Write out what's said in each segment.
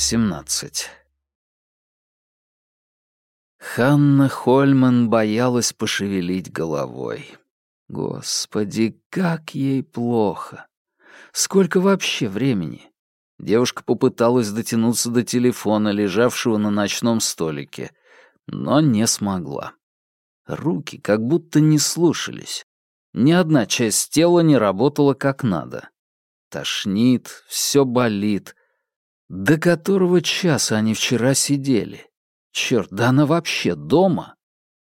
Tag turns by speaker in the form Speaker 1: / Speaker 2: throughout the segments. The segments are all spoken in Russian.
Speaker 1: 17. Ханна Хольман боялась пошевелить головой. Господи, как ей плохо! Сколько вообще времени? Девушка попыталась дотянуться до телефона, лежавшего на ночном столике, но не смогла. Руки как будто не слушались. Ни одна часть тела не работала как надо. Тошнит, все болит. До которого часа они вчера сидели? Черт, да она вообще дома?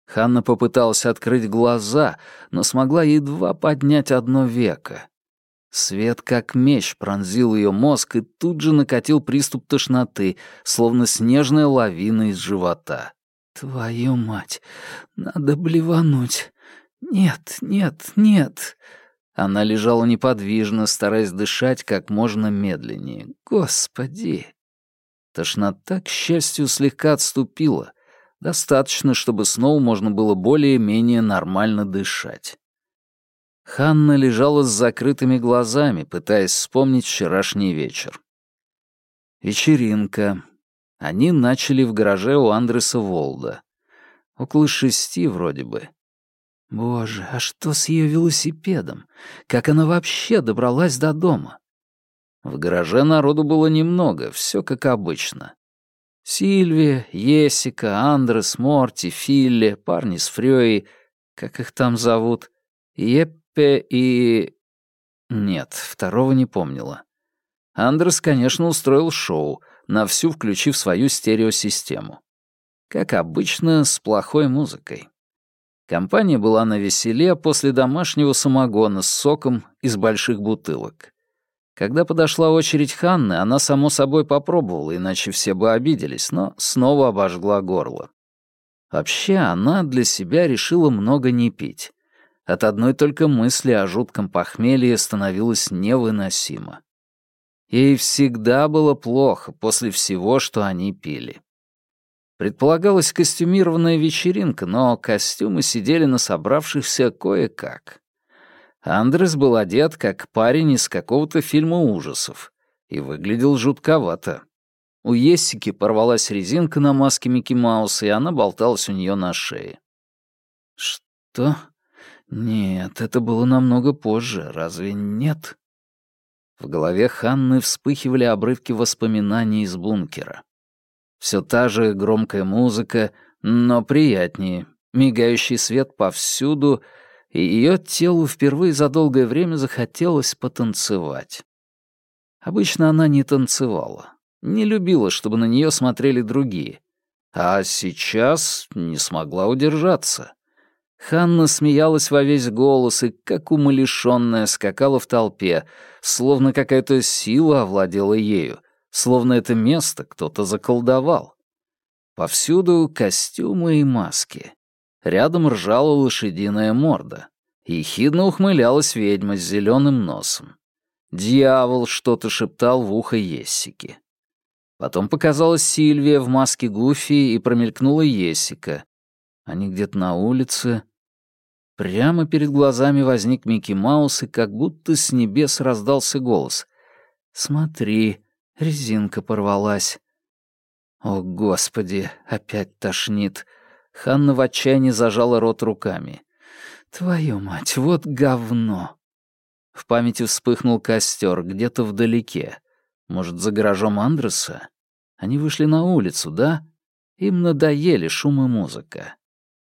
Speaker 1: Ханна попыталась открыть глаза, но смогла едва поднять одно веко. Свет как меч пронзил ее мозг и тут же накатил приступ тошноты, словно снежная лавина из живота. «Твою мать! Надо блевануть! Нет, нет, нет!» Она лежала неподвижно, стараясь дышать как можно медленнее. «Господи!» Тошнота, к счастью, слегка отступила. Достаточно, чтобы снова можно было более-менее нормально дышать. Ханна лежала с закрытыми глазами, пытаясь вспомнить вчерашний вечер. Вечеринка. Они начали в гараже у Андреса Волда. Около шести вроде бы. Боже, а что с ее велосипедом? Как она вообще добралась до дома? В гараже народу было немного, все как обычно. Сильвия, Есика, Андрес, Морти, Филли, парни с Фрёей, как их там зовут, Еппе и... Нет, второго не помнила. Андрес, конечно, устроил шоу, на всю включив свою стереосистему. Как обычно, с плохой музыкой. Компания была на веселе после домашнего самогона с соком из больших бутылок. Когда подошла очередь Ханны, она, само собой, попробовала, иначе все бы обиделись, но снова обожгла горло. Вообще, она для себя решила много не пить. От одной только мысли о жутком похмелье становилось невыносимо. Ей всегда было плохо после всего, что они пили. Предполагалась костюмированная вечеринка, но костюмы сидели на собравшихся кое-как. Андрес был одет как парень из какого-то фильма ужасов и выглядел жутковато. У Ессики порвалась резинка на маске Микки Мауса, и она болталась у нее на шее. Что? Нет, это было намного позже, разве нет? В голове Ханны вспыхивали обрывки воспоминаний из бункера. Все та же громкая музыка, но приятнее, мигающий свет повсюду — и ее телу впервые за долгое время захотелось потанцевать. Обычно она не танцевала, не любила, чтобы на нее смотрели другие, а сейчас не смогла удержаться. Ханна смеялась во весь голос и, как умалишённая, скакала в толпе, словно какая-то сила овладела ею, словно это место кто-то заколдовал. Повсюду костюмы и маски. Рядом ржала лошадиная морда. Ехидно ухмылялась ведьма с зеленым носом. Дьявол что-то шептал в ухо Ессики. Потом показалась Сильвия в маске Гуфи и промелькнула Ессика. Они где-то на улице. Прямо перед глазами возник Микки Маус, и как будто с небес раздался голос. «Смотри, резинка порвалась». «О, Господи, опять тошнит!» Ханна в отчаянии зажала рот руками. «Твою мать, вот говно!» В памяти вспыхнул костер где-то вдалеке. Может, за гаражом Андреса? Они вышли на улицу, да? Им надоели шум и музыка.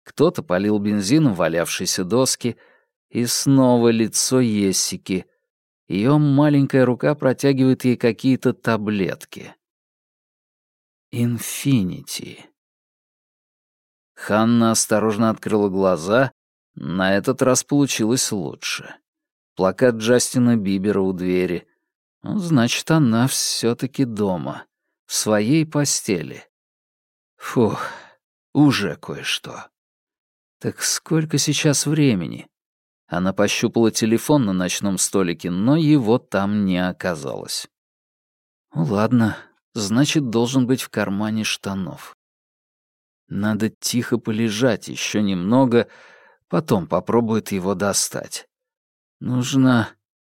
Speaker 1: Кто-то полил бензином валявшиеся доски, и снова лицо Ессики. Ее маленькая рука протягивает ей какие-то таблетки. «Инфинити». Ханна осторожно открыла глаза. На этот раз получилось лучше. Плакат Джастина Бибера у двери. Ну, значит, она все таки дома. В своей постели. Фух, уже кое-что. Так сколько сейчас времени? Она пощупала телефон на ночном столике, но его там не оказалось. Ну ладно, значит, должен быть в кармане штанов. Надо тихо полежать еще немного, потом попробует его достать. Нужно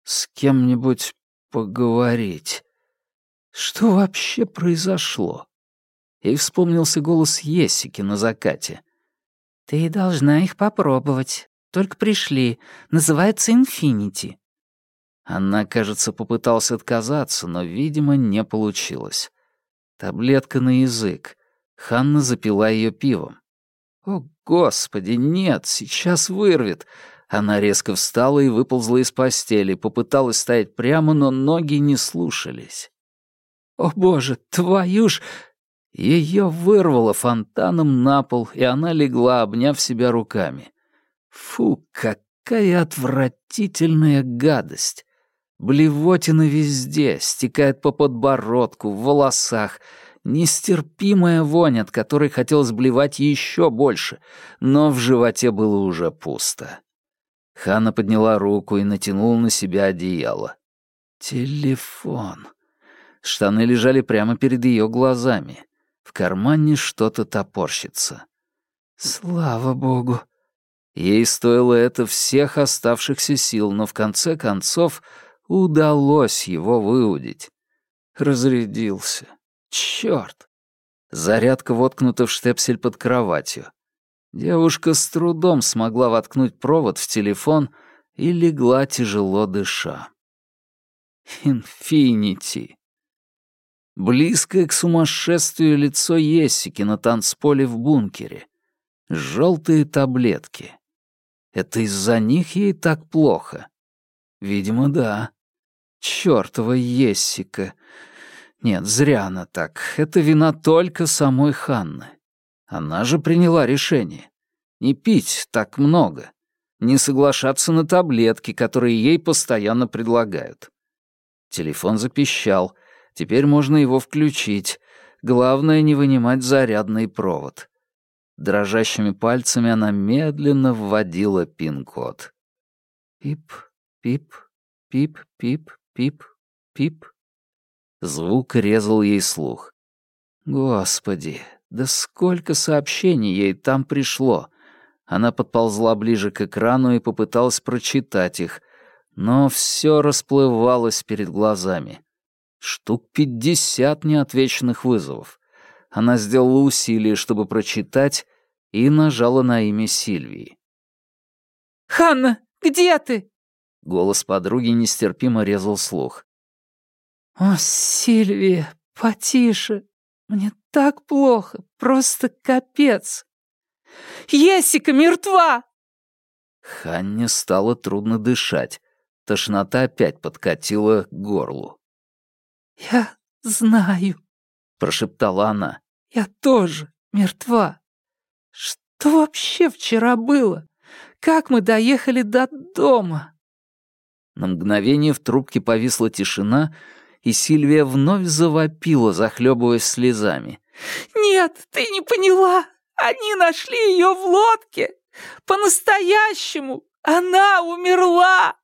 Speaker 1: с кем-нибудь поговорить. Что вообще произошло? Ей вспомнился голос Есики на закате.
Speaker 2: «Ты должна их попробовать. Только пришли. Называется «Инфинити».
Speaker 1: Она, кажется, попытался отказаться, но, видимо, не получилось. Таблетка на язык. Ханна запила ее пивом. «О, Господи, нет, сейчас вырвет!» Она резко встала и выползла из постели, попыталась стоять прямо, но ноги не слушались. «О, Боже, твою ж...» Ее вырвало фонтаном на пол, и она легла, обняв себя руками. Фу, какая отвратительная гадость! Блевотина везде, стекает по подбородку, в волосах. Нестерпимая вонь, от которой хотелось блевать еще больше, но в животе было уже пусто. Ханна подняла руку и натянула на себя одеяло. Телефон. Штаны лежали прямо перед ее глазами. В кармане что-то топорщится. Слава богу. Ей стоило это всех оставшихся сил, но в конце концов Удалось его выудить. Разрядился. Чёрт! Зарядка воткнута в штепсель под кроватью. Девушка с трудом смогла воткнуть провод в телефон и легла тяжело дыша. Инфинити. Близкое к сумасшествию лицо Ессики на танцполе в бункере. Желтые таблетки. Это из-за них ей так плохо? Видимо, да. Чёртова Ессика. Нет, зря она так. Это вина только самой Ханны. Она же приняла решение. Не пить так много. Не соглашаться на таблетки, которые ей постоянно предлагают. Телефон запищал. Теперь можно его включить. Главное не вынимать зарядный провод. Дрожащими пальцами она медленно вводила пин-код. Пип, пип, пип, пип, Пип, пип. Звук резал ей слух. Господи, да сколько сообщений ей там пришло. Она подползла ближе к экрану и попыталась прочитать их, но все расплывалось перед глазами. Штук пятьдесят неотвеченных вызовов. Она сделала усилие, чтобы прочитать, и нажала на имя Сильвии.
Speaker 2: «Ханна, где ты?»
Speaker 1: Голос подруги нестерпимо резал слух.
Speaker 2: «О, Сильвия, потише. Мне так плохо, просто капец. Есика мертва!»
Speaker 1: Ханне стало трудно дышать. Тошнота опять подкатила к горлу.
Speaker 2: «Я знаю», — прошептала она. «Я тоже мертва. Что вообще вчера было? Как мы доехали до дома?»
Speaker 1: На мгновение в трубке повисла тишина, и Сильвия вновь завопила, захлебываясь слезами.
Speaker 2: «Нет, ты не поняла! Они нашли ее в лодке! По-настоящему! Она умерла!»